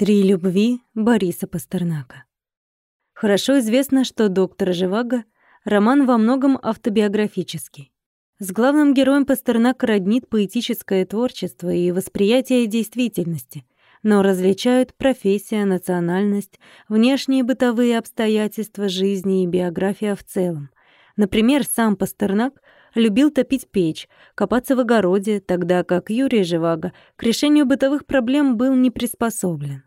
Три любви Бориса Пастернака. Хорошо известно, что «Доктор Живаго» — роман во многом автобиографический. С главным героем Пастернак роднит поэтическое творчество и восприятие действительности, но различают профессия, национальность, внешние бытовые обстоятельства жизни и биография в целом. Например, сам Пастернак любил топить печь, копаться в огороде, тогда как Юрий Живаго к решению бытовых проблем был не приспособлен.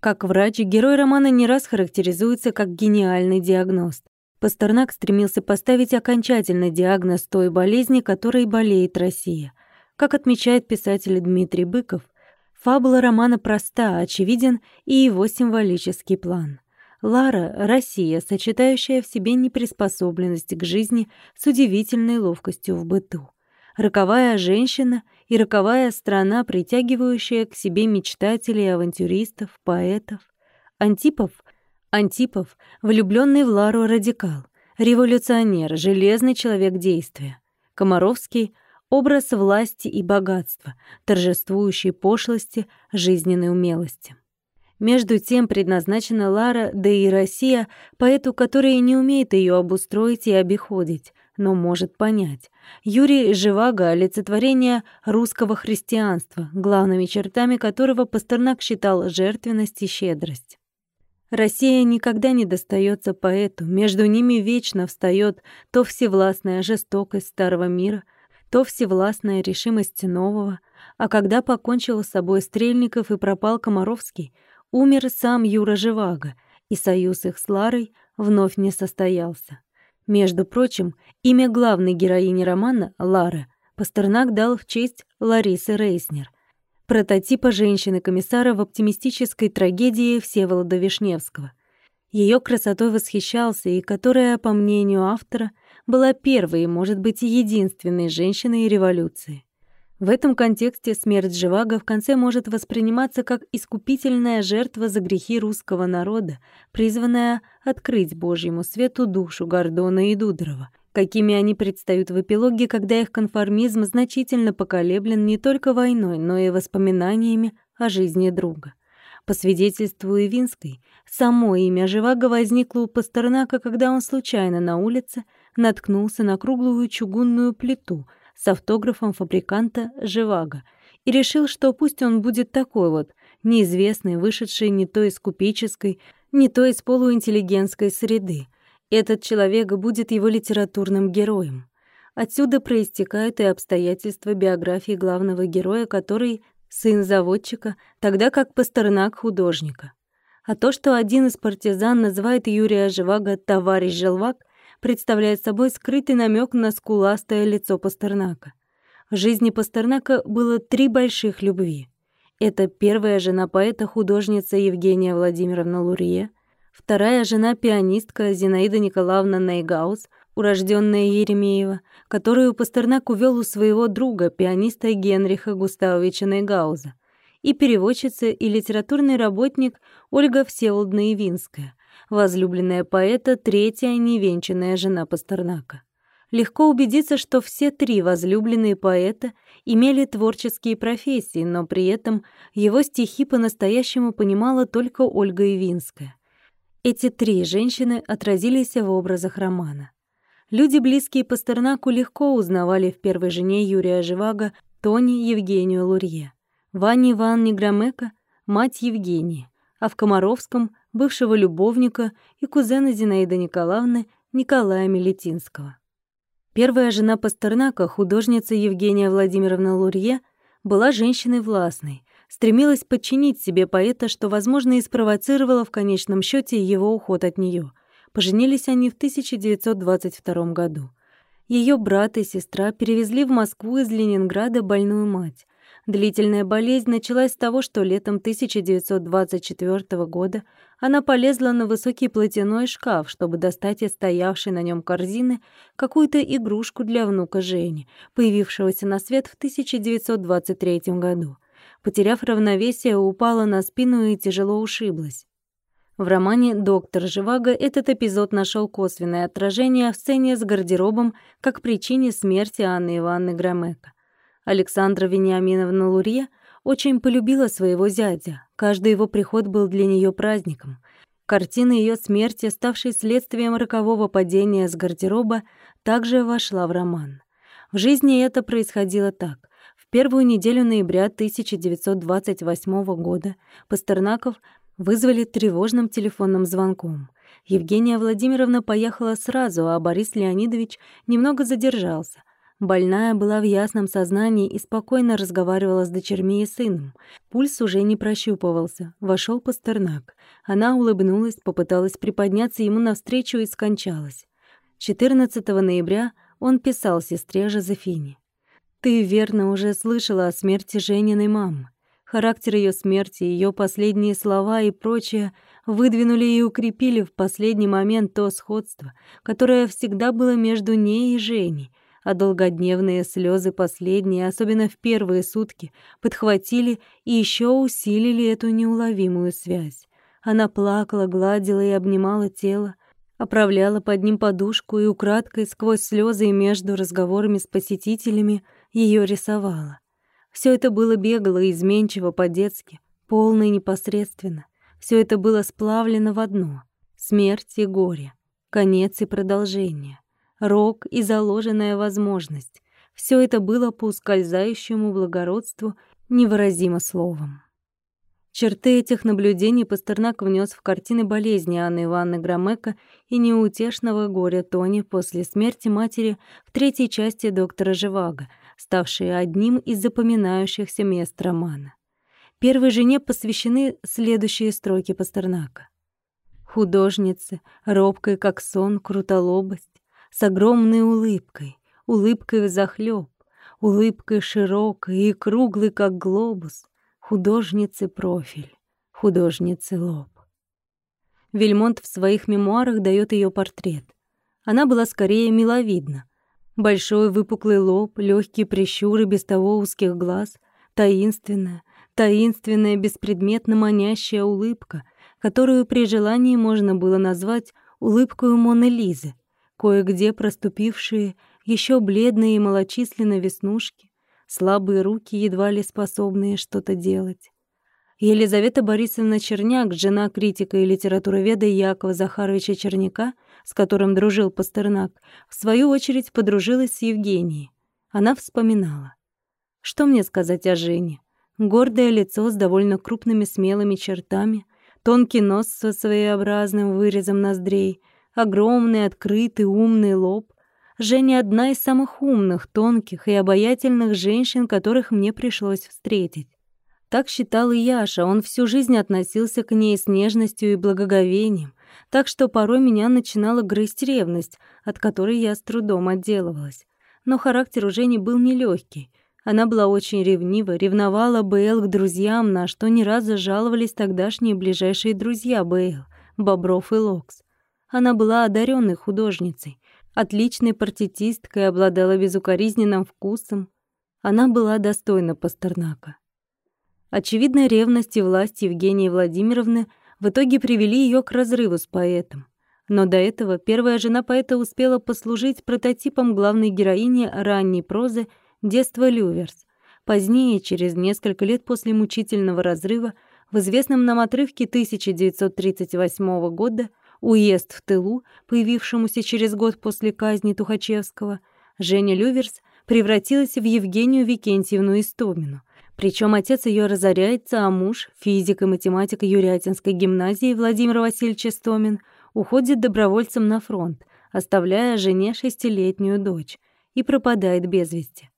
Как врач, герой романа не раз характеризуется как гениальный диагност. Пастернак стремился поставить окончательный диагноз той болезни, которой болеет Россия. Как отмечает писатель Дмитрий Быков, фабула романа проста, очевиден и его символический план. Лара — Россия, сочетающая в себе неприспособленность к жизни с удивительной ловкостью в быту. Роковая женщина и роковая страна, притягивающая к себе мечтателей, авантюристов, поэтов. Антипов — Антипов, влюбленный в Лару радикал, революционер, железный человек действия. Комаровский — образ власти и богатства, торжествующий пошлости, жизненной умелости. Между тем предназначена Лара, да и Россия, поэту, который не умеет ее обустроить и обиходить, но может понять. Юрий Живаго — олицетворение русского христианства, главными чертами которого Пастернак считал жертвенность и щедрость. Россия никогда не достается поэту, между ними вечно встает то всевластная жестокость старого мира, то всевластная решимость нового, а когда покончил с собой Стрельников и пропал Комаровский, умер сам Юра Живаго, и союз их с Ларой вновь не состоялся. Между прочим, имя главной героини романа, Лара, Пастернак дал в честь Ларисы Рейснер, прототипа женщины-комиссара в оптимистической трагедии Всеволода Вишневского. Ее красотой восхищался и которая, по мнению автора, была первой и, может быть, единственной женщиной революции. В этом контексте смерть Живаго в конце может восприниматься как искупительная жертва за грехи русского народа, призванная открыть Божьему свету душу Гордона и Дудорова, какими они предстают в эпилоге, когда их конформизм значительно поколеблен не только войной, но и воспоминаниями о жизни друга. По свидетельству Ивинской, само имя Живаго возникло у Пастернака, когда он случайно на улице наткнулся на круглую чугунную плиту — с автографом фабриканта Живаго и решил, что пусть он будет такой вот, неизвестный, вышедший не то из купеческой, не то из полуинтеллигентской среды. Этот человек будет его литературным героем. Отсюда проистекают и обстоятельства биографии главного героя, который сын заводчика, тогда как Пастернак художника. А то, что один из партизан называет Юрия Живаго «товарищ Желвак», представляет собой скрытый намек на скуластое лицо Пастернака. В жизни Пастернака было три больших любви. Это первая жена поэта-художница Евгения Владимировна Лурье, вторая жена-пианистка Зинаида Николаевна Найгаус, урожденная Еремеева, которую Пастернак увел у своего друга, пианиста Генриха Густавовича Найгауза, и переводчица и литературный работник Ольга Всеволодна Явинская, возлюбленная поэта, третья невенчанная жена Пастернака. Легко убедиться, что все три возлюбленные поэта имели творческие профессии, но при этом его стихи по-настоящему понимала только Ольга Ивинская. Эти три женщины отразились в образах романа. Люди, близкие Пастернаку, легко узнавали в первой жене Юрия Живаго Тони Евгению Лурье, Ване Ивановне Громека — мать Евгении, а в Комаровском бывшего любовника и кузена Зинаиды Николаевны Николая Мелетинского. Первая жена Пастернака, художница Евгения Владимировна Лурье, была женщиной властной, стремилась подчинить себе поэта, что, возможно, и спровоцировало в конечном счете его уход от нее. Поженились они в 1922 году. Ее брат и сестра перевезли в Москву из Ленинграда больную мать. Длительная болезнь началась с того, что летом 1924 года она полезла на высокий платяной шкаф, чтобы достать из стоявшей на нем корзины какую-то игрушку для внука Жени, появившегося на свет в 1923 году. Потеряв равновесие, упала на спину и тяжело ушиблась. В романе «Доктор Живаго» этот эпизод нашел косвенное отражение в сцене с гардеробом как причине смерти Анны Ивановны Громека. Александра Вениаминовна Лурье, очень полюбила своего зятя. Каждый его приход был для нее праздником. Картина ее смерти, ставшей следствием рокового падения с гардероба, также вошла в роман. В жизни это происходило так. В первую неделю ноября 1928 года Пастернаков вызвали тревожным телефонным звонком. Евгения Владимировна поехала сразу, а Борис Леонидович немного задержался. Больная была в ясном сознании и спокойно разговаривала с дочерьми и сыном. Пульс уже не прощупывался. Вошел Пастернак. Она улыбнулась, попыталась приподняться ему навстречу и скончалась. 14 ноября он писал сестре Жозефине. «Ты, верно, уже слышала о смерти Жениной мамы. Характер ее смерти, ее последние слова и прочее выдвинули и укрепили в последний момент то сходство, которое всегда было между ней и Женей, а долгодневные слезы последние, особенно в первые сутки, подхватили и еще усилили эту неуловимую связь. Она плакала, гладила и обнимала тело, оправляла под ним подушку и украдкой сквозь слезы и между разговорами с посетителями ее рисовала. Все это было бегло, изменчиво, по-детски, полно и непосредственно. Все это было сплавлено в одно — смерть и горе, конец и продолжение рок и заложенная возможность. Все это было по ускользающему благородству невыразимо словом. Черты этих наблюдений Пастернак внес в картины болезни Анны Ивановны Громека и неутешного горя Тони после смерти матери в третьей части «Доктора Живаго», ставшей одним из запоминающихся мест романа. Первой жене посвящены следующие строки Пастернака. «Художнице, робкой, как сон, крутолобость, с огромной улыбкой, улыбкой взахлёб, улыбкой широкой и круглой, как глобус, художницы профиль, художницы лоб. Вельмонт в своих мемуарах дает ее портрет. Она была скорее миловидна. Большой выпуклый лоб, легкие прищуры без того узких глаз, таинственная, таинственная, беспредметно манящая улыбка, которую при желании можно было назвать улыбкой Моны Лизы, кое-где проступившие еще бледные и малочисленные веснушки, слабые руки, едва ли способные что-то делать. Елизавета Борисовна Черняк, жена критика и литературоведа Якова Захаровича Черняка, с которым дружил Пастернак, в свою очередь подружилась с Евгенией. Она вспоминала. Что мне сказать о Жене? Гордое лицо с довольно крупными смелыми чертами, тонкий нос со своеобразным вырезом ноздрей, огромный, открытый, умный лоб. Женя одна из самых умных, тонких и обаятельных женщин, которых мне пришлось встретить. Так считал и Яша, он всю жизнь относился к ней с нежностью и благоговением, так что порой меня начинала грызть ревность, от которой я с трудом отделывалась. Но характер у Жени был нелегкий. Она была очень ревнива, ревновала Б. Л. к друзьям, на что не раз жаловались тогдашние ближайшие друзья Б. Л., Бобров и Локс. Она была одаренной художницей, отличной портретисткой, обладала безукоризненным вкусом. Она была достойна Пастернака. Очевидно, ревность и властность Евгении Владимировны в итоге привели ее к разрыву с поэтом. Но до этого первая жена поэта успела послужить прототипом главной героини ранней прозы «Детство Люверс». Позднее, через несколько лет после мучительного разрыва, в известном нам отрывке 1938 года уезд в тылу, появившемуся через год после казни Тухачевского, Женя Люверс превратилась в Евгению Викентьевну Истомину. Причем отец ее разоряется, а муж, физик и математик Юрятинской гимназии Владимир Васильевич Истомин, уходит добровольцем на фронт, оставляя жене шестилетнюю дочь, и пропадает без вести.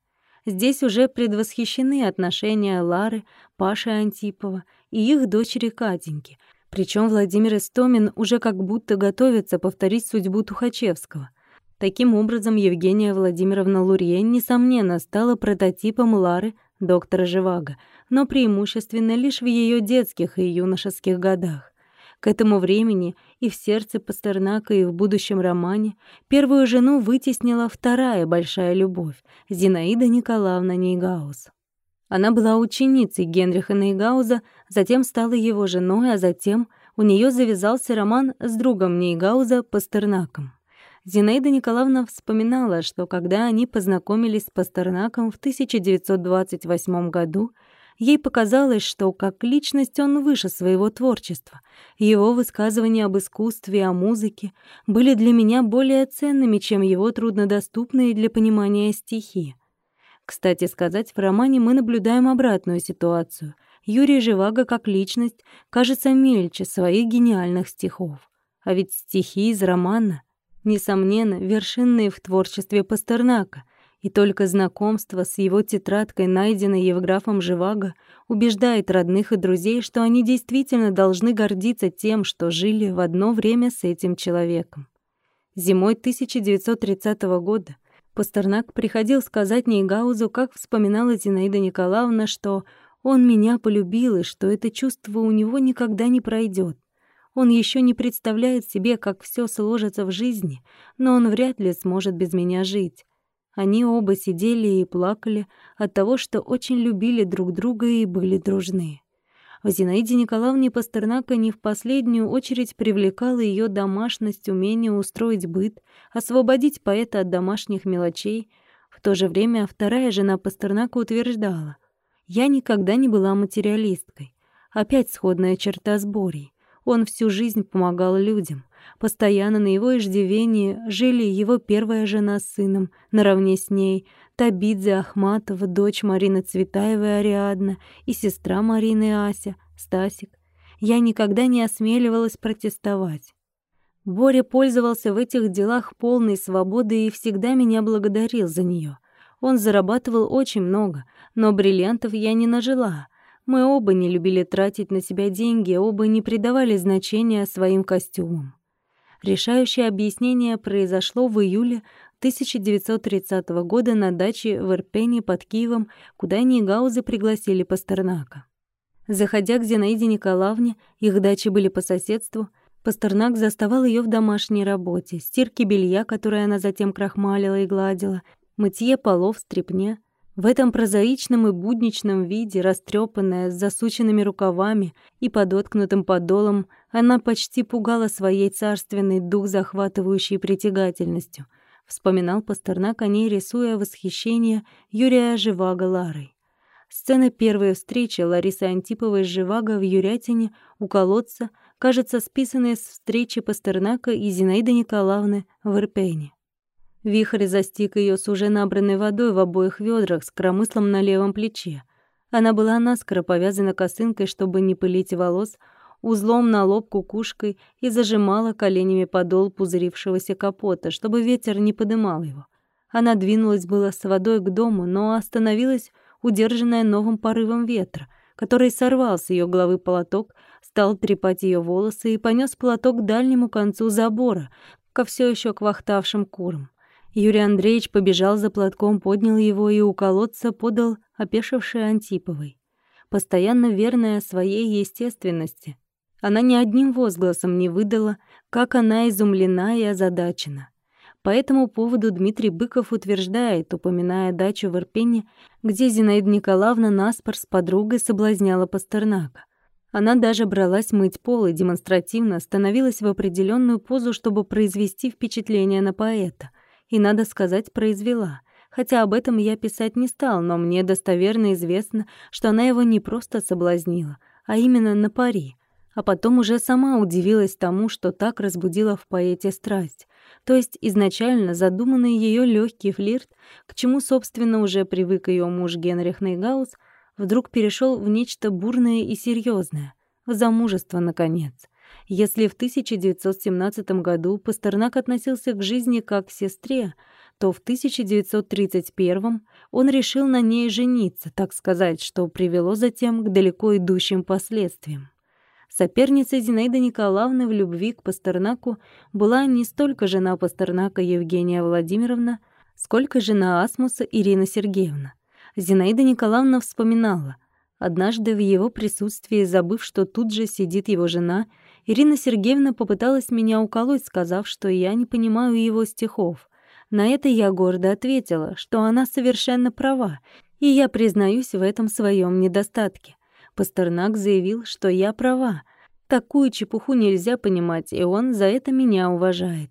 Здесь уже предвосхищены отношения Лары, Паши Антипова и их дочери Катеньки — причем Владимир Истомин уже как будто готовится повторить судьбу Тухачевского. Таким образом, Евгения Владимировна Лурье, несомненно, стала прототипом Лары, доктора Живаго, но преимущественно лишь в ее детских и юношеских годах. К этому времени и в сердце Пастернака, и в будущем романе первую жену вытеснила вторая большая любовь — Зинаида Николаевна Нейгаус. Она была ученицей Генриха Нейгауза, затем стала его женой, а затем у нее завязался роман с другом Нейгауза Пастернаком. Зинаида Николаевна вспоминала, что когда они познакомились с Пастернаком в 1928 году, Ей показалось, что как личность он выше своего творчества. Его высказывания об искусстве, о музыке были для меня более ценными, чем его труднодоступные для понимания стихи. Кстати сказать, в романе мы наблюдаем обратную ситуацию. Юрий Живаго как личность кажется мельче своих гениальных стихов. А ведь стихи из романа, несомненно, вершинные в творчестве Пастернака, и только знакомство с его тетрадкой, найденной Евграфом Живаго, убеждает родных и друзей, что они действительно должны гордиться тем, что жили в одно время с этим человеком. Зимой 1930 года Пастернак приходил сказать Нейгаузу, как вспоминала Зинаида Николаевна, что он меня полюбил и что это чувство у него никогда не пройдет. Он еще не представляет себе, как все сложится в жизни, но он вряд ли сможет без меня жить. Они оба сидели и плакали от того, что очень любили друг друга и были дружны. В Зинаиде Николаевне Пастернака не в последнюю очередь привлекала ее домашность, умение устроить быт, освободить поэта от домашних мелочей. В то же время вторая жена Пастернака утверждала, «Я никогда не была материалисткой». Опять сходная черта с Борей. Он всю жизнь помогал людям. Постоянно на его иждивении жили его первая жена с сыном, наравне с ней, Табидзе Ахматова, дочь Марины Цветаевой Ариадна и сестра Марины Ася, Стасик. Я никогда не осмеливалась протестовать. Боря пользовался в этих делах полной свободой и всегда меня благодарил за нее. Он зарабатывал очень много, но бриллиантов я не нажила. Мы оба не любили тратить на себя деньги, оба не придавали значения своим костюмам. Решающее объяснение произошло в июле 1930 года на даче в Ирпене под Киевом, куда Нигаузы пригласили Пастернака. Заходя к Зинаиде Николаевне, их дачи были по соседству, Пастернак заставал ее в домашней работе, стирке белья, которое она затем крахмалила и гладила, мытье полов, стряпне — в этом прозаичном и будничном виде, растрепанная, с засученными рукавами и подоткнутым подолом, она почти пугала своей царственной дух захватывающей притягательностью. Вспоминал Пастернак о ней, рисуя восхищение Юрия Живаго Ларой. Сцена первой встречи Ларисы Антиповой с Живаго в Юрятине у колодца кажется списанной с встречи Пастернака и Зинаиды Николаевны в Ирпене. Вихрь застиг ее с уже набранной водой в обоих ведрах с кромыслом на левом плече. Она была наскоро повязана косынкой, чтобы не пылить волос, узлом на лоб кукушкой и зажимала коленями подол пузырившегося капота, чтобы ветер не подымал его. Она двинулась было с водой к дому, но остановилась, удержанная новым порывом ветра, который сорвал с ее головы полоток, стал трепать ее волосы и понес полоток к дальнему концу забора, ко все еще квахтавшим курам. Юрий Андреевич побежал за платком, поднял его и у колодца подал опешившей Антиповой. Постоянно верная своей естественности. Она ни одним возгласом не выдала, как она изумлена и озадачена. По этому поводу Дмитрий Быков утверждает, упоминая дачу в Ирпене, где Зинаида Николаевна наспор с подругой соблазняла Пастернака. Она даже бралась мыть пол и демонстративно становилась в определенную позу, чтобы произвести впечатление на поэта — и, надо сказать, произвела. Хотя об этом я писать не стал, но мне достоверно известно, что она его не просто соблазнила, а именно на пари. А потом уже сама удивилась тому, что так разбудила в поэте страсть. То есть изначально задуманный ее легкий флирт, к чему, собственно, уже привык ее муж Генрих Нейгаус, вдруг перешел в нечто бурное и серьезное, в замужество, наконец. Если в 1917 году Пастернак относился к жизни как к сестре, то в 1931 он решил на ней жениться, так сказать, что привело затем к далеко идущим последствиям. Соперницей Зинаиды Николаевны в любви к Пастернаку была не столько жена Пастернака Евгения Владимировна, сколько жена Асмуса Ирина Сергеевна. Зинаида Николаевна вспоминала, однажды в его присутствии, забыв, что тут же сидит его жена, Ирина Сергеевна попыталась меня уколоть, сказав, что я не понимаю его стихов. На это я гордо ответила, что она совершенно права, и я признаюсь в этом своем недостатке. Пастернак заявил, что я права. Такую чепуху нельзя понимать, и он за это меня уважает.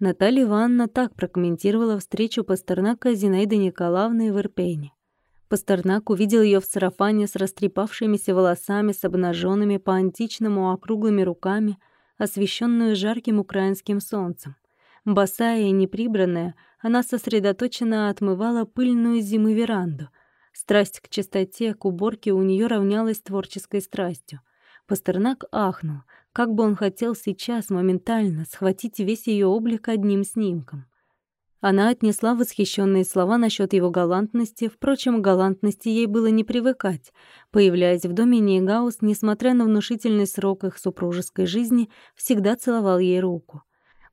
Наталья Ивановна так прокомментировала встречу Пастернака с Зинаидой Николаевной в Ирпене. Пастернак увидел ее в сарафане с растрепавшимися волосами, с обнаженными по античному округлыми руками, освещенную жарким украинским солнцем. Босая и неприбранная, она сосредоточенно отмывала пыльную зимы веранду. Страсть к чистоте, к уборке у нее равнялась творческой страстью. Пастернак ахнул, как бы он хотел сейчас моментально схватить весь ее облик одним снимком. Она отнесла восхищенные слова насчет его галантности, впрочем, галантности ей было не привыкать. Появляясь в доме, Нейгаус, несмотря на внушительный срок их супружеской жизни, всегда целовал ей руку.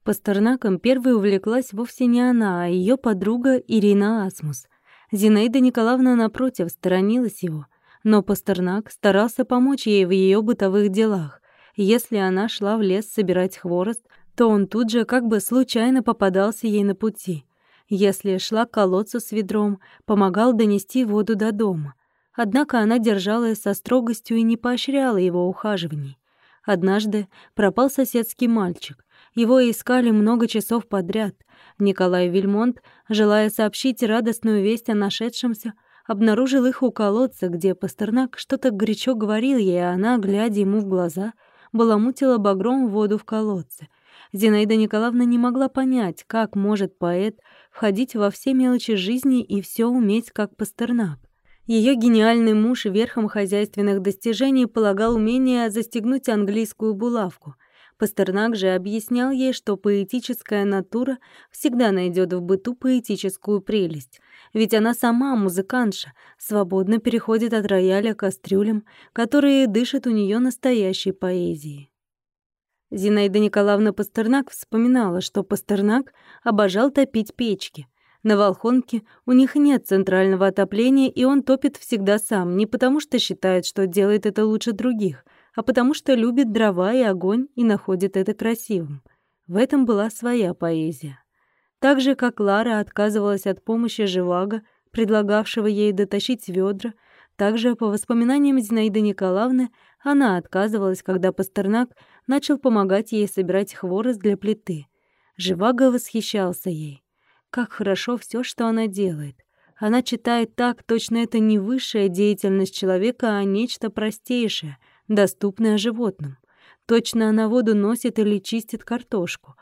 Пастернаком первой увлеклась вовсе не она, а ее подруга Ирина Асмус. Зинаида Николаевна, напротив, сторонилась его. Но Пастернак старался помочь ей в ее бытовых делах. Если она шла в лес собирать хворост, то он тут же как бы случайно попадался ей на пути. Если шла к колодцу с ведром, помогал донести воду до дома. Однако она держалась со строгостью и не поощряла его ухаживаний. Однажды пропал соседский мальчик. Его искали много часов подряд. Николай Вильмонт, желая сообщить радостную весть о нашедшемся, обнаружил их у колодца, где Пастернак что-то горячо говорил ей, а она, глядя ему в глаза, баламутила багром воду в колодце — Зинаида Николаевна не могла понять, как может поэт входить во все мелочи жизни и все уметь, как Пастернак. Ее гениальный муж верхом хозяйственных достижений полагал умение застегнуть английскую булавку. Пастернак же объяснял ей, что поэтическая натура всегда найдет в быту поэтическую прелесть. Ведь она сама музыкантша, свободно переходит от рояля к кастрюлям, которые дышат у нее настоящей поэзией. Зинаида Николаевна Пастернак вспоминала, что Пастернак обожал топить печки. На Волхонке у них нет центрального отопления, и он топит всегда сам, не потому что считает, что делает это лучше других, а потому что любит дрова и огонь и находит это красивым. В этом была своя поэзия. Так же, как Лара отказывалась от помощи Живаго, предлагавшего ей дотащить ведра, также, по воспоминаниям Зинаиды Николаевны, она отказывалась, когда Пастернак начал помогать ей собирать хворост для плиты. Живаго восхищался ей. Как хорошо все, что она делает. Она читает так, точно это не высшая деятельность человека, а нечто простейшее, доступное животным. Точно она воду носит или чистит картошку.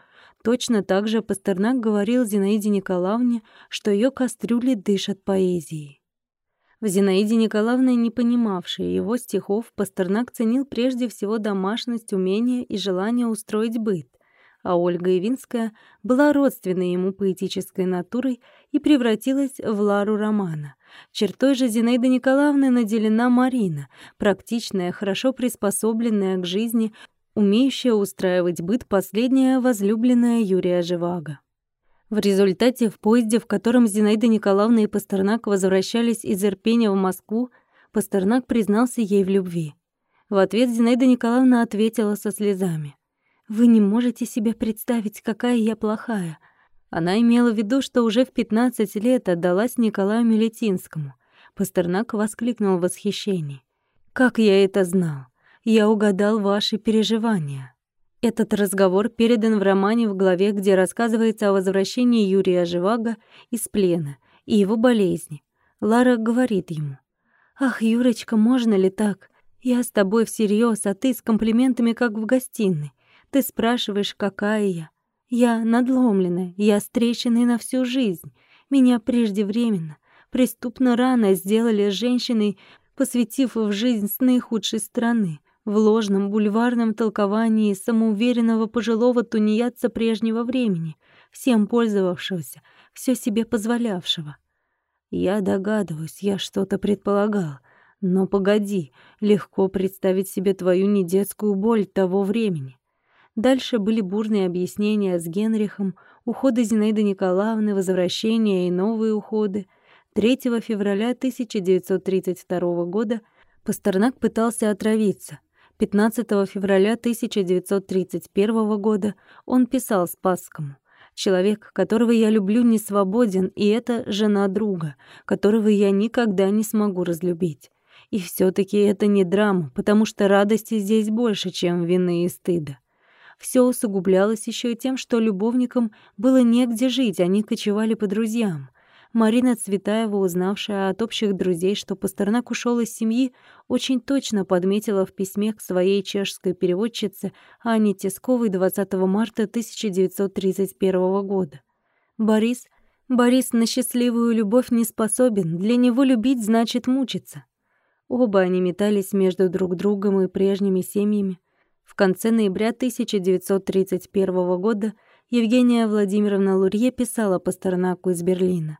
Точно так же Пастернак говорил Зинаиде Николаевне, что ее кастрюли дышат поэзией. В Зинаиде Николаевне, не понимавшей его стихов, Пастернак ценил прежде всего домашность, умение и желание устроить быт, а Ольга Ивинская была родственной ему поэтической натурой и превратилась в Лару романа. Чертой же Зинаиды Николаевны наделена Марина, практичная, хорошо приспособленная к жизни, умеющая устраивать быт последняя возлюбленная Юрия Живаго. В результате в поезде, в котором Зинаида Николаевна и Пастернак возвращались из Ирпения в Москву, Пастернак признался ей в любви. В ответ Зинаида Николаевна ответила со слезами. «Вы не можете себе представить, какая я плохая». Она имела в виду, что уже в 15 лет отдалась Николаю Мелетинскому. Пастернак воскликнул в восхищении. «Как я это знал! Я угадал ваши переживания!» Этот разговор передан в романе в главе, где рассказывается о возвращении Юрия Живаго из плена и его болезни. Лара говорит ему. «Ах, Юрочка, можно ли так? Я с тобой всерьез, а ты с комплиментами, как в гостиной. Ты спрашиваешь, какая я. Я надломленная, я с на всю жизнь. Меня преждевременно, преступно рано сделали женщиной, посвятив в жизнь с наихудшей стороны в ложном бульварном толковании самоуверенного пожилого тунеядца прежнего времени, всем пользовавшегося, все себе позволявшего. Я догадываюсь, я что-то предполагал. Но погоди, легко представить себе твою недетскую боль того времени. Дальше были бурные объяснения с Генрихом, уходы Зинаиды Николаевны, возвращения и новые уходы. 3 февраля 1932 года Пастернак пытался отравиться. 15 февраля 1931 года он писал Спасскому «Человек, которого я люблю, не свободен, и это жена друга, которого я никогда не смогу разлюбить. И все таки это не драма, потому что радости здесь больше, чем вины и стыда». Все усугублялось еще и тем, что любовникам было негде жить, они кочевали по друзьям. Марина Цветаева, узнавшая от общих друзей, что Пастернак ушел из семьи, очень точно подметила в письме к своей чешской переводчице Анне Тесковой 20 марта 1931 года. Борис, Борис на счастливую любовь не способен, для него любить значит мучиться. Оба они метались между друг другом и прежними семьями. В конце ноября 1931 года Евгения Владимировна Лурье писала Пастернаку из Берлина.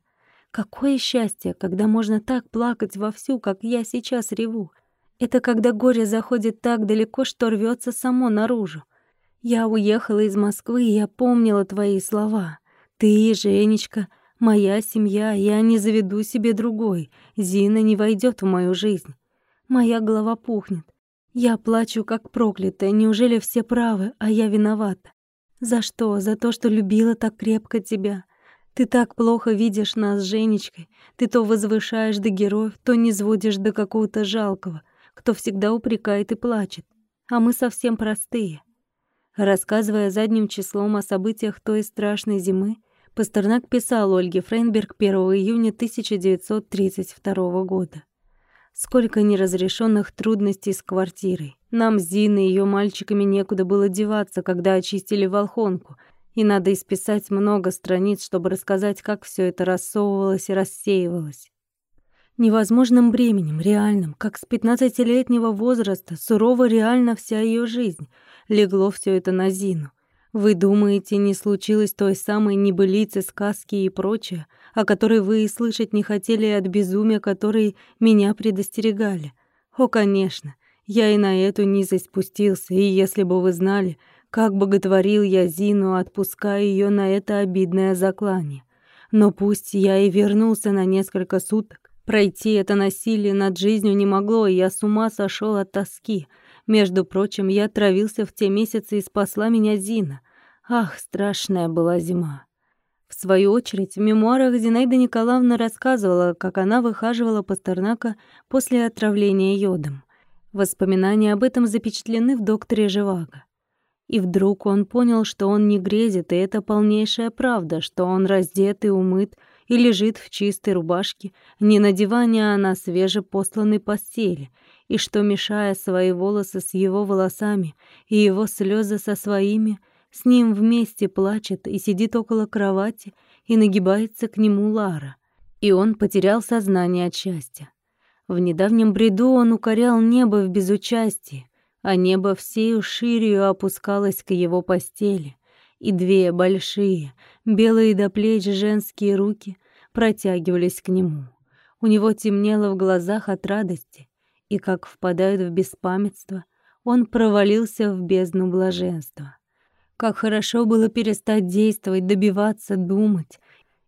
«Какое счастье, когда можно так плакать вовсю, как я сейчас реву. Это когда горе заходит так далеко, что рвется само наружу. Я уехала из Москвы, и я помнила твои слова. Ты, Женечка, моя семья, я не заведу себе другой. Зина не войдет в мою жизнь. Моя голова пухнет. Я плачу, как проклятая. Неужели все правы, а я виновата? За что? За то, что любила так крепко тебя. Ты так плохо видишь нас с Женечкой. Ты то возвышаешь до героев, то не сводишь до какого-то жалкого, кто всегда упрекает и плачет. А мы совсем простые. Рассказывая задним числом о событиях той страшной зимы, Пастернак писал Ольге Фрейнберг 1 июня 1932 года. Сколько неразрешенных трудностей с квартирой. Нам с Зиной и её мальчиками некуда было деваться, когда очистили Волхонку, и надо исписать много страниц, чтобы рассказать, как всё это рассовывалось и рассеивалось. Невозможным бременем, реальным, как с пятнадцатилетнего возраста, сурово реально вся её жизнь, легло всё это на Зину. Вы думаете, не случилось той самой небылицы, сказки и прочее, о которой вы и слышать не хотели от безумия, которые меня предостерегали? О, конечно, я и на эту низость спустился, и если бы вы знали, как боготворил я Зину, отпуская ее на это обидное заклание. Но пусть я и вернулся на несколько суток, пройти это насилие над жизнью не могло, и я с ума сошел от тоски — между прочим, я отравился в те месяцы и спасла меня Зина. Ах, страшная была зима. В свою очередь, в мемуарах Зинаида Николаевна рассказывала, как она выхаживала Пастернака после отравления йодом. Воспоминания об этом запечатлены в «Докторе Живаго». И вдруг он понял, что он не грезит, и это полнейшая правда, что он раздет и умыт, и лежит в чистой рубашке, не на диване, а на свежепосланной постели, и что, мешая свои волосы с его волосами и его слезы со своими, с ним вместе плачет и сидит около кровати, и нагибается к нему Лара. И он потерял сознание от счастья. В недавнем бреду он укорял небо в безучастии, а небо всею ширью опускалось к его постели, и две большие, белые до плеч женские руки протягивались к нему. У него темнело в глазах от радости, и как впадают в беспамятство, он провалился в бездну блаженства. Как хорошо было перестать действовать, добиваться, думать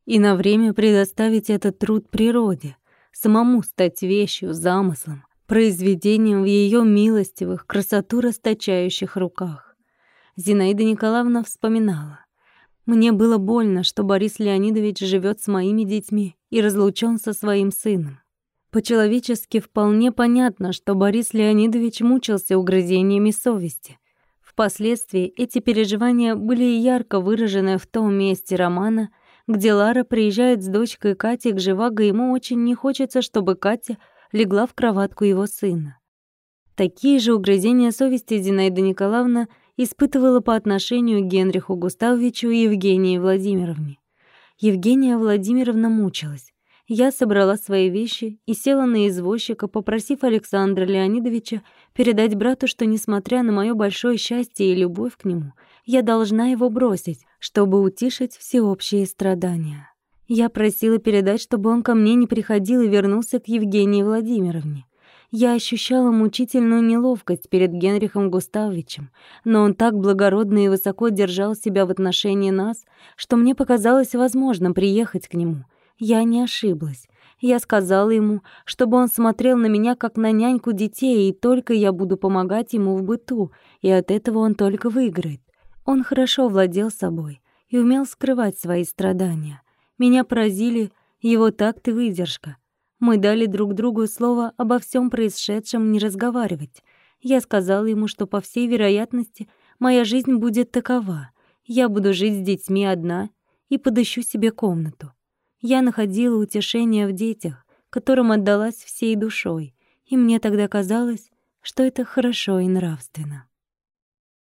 и на время предоставить этот труд природе, самому стать вещью, замыслом, произведением в ее милостивых, красоту расточающих руках. Зинаида Николаевна вспоминала. «Мне было больно, что Борис Леонидович живет с моими детьми и разлучен со своим сыном. По-человечески вполне понятно, что Борис Леонидович мучился угрызениями совести. Впоследствии эти переживания были ярко выражены в том месте романа, где Лара приезжает с дочкой Катей к Живаго, ему очень не хочется, чтобы Катя легла в кроватку его сына. Такие же угрызения совести Зинаида Николаевна испытывала по отношению к Генриху Густавовичу и Евгении Владимировне. Евгения Владимировна мучилась. Я собрала свои вещи и села на извозчика, попросив Александра Леонидовича передать брату, что, несмотря на моё большое счастье и любовь к нему, я должна его бросить, чтобы утишить всеобщие страдания. Я просила передать, чтобы он ко мне не приходил и вернулся к Евгении Владимировне. Я ощущала мучительную неловкость перед Генрихом Густавовичем, но он так благородно и высоко держал себя в отношении нас, что мне показалось возможным приехать к нему — я не ошиблась. Я сказала ему, чтобы он смотрел на меня как на няньку детей, и только я буду помогать ему в быту, и от этого он только выиграет. Он хорошо владел собой и умел скрывать свои страдания. Меня поразили его такт и выдержка. Мы дали друг другу слово обо всем происшедшем не разговаривать. Я сказала ему, что, по всей вероятности, моя жизнь будет такова. Я буду жить с детьми одна и подыщу себе комнату. Я находила утешение в детях, которым отдалась всей душой, и мне тогда казалось, что это хорошо и нравственно.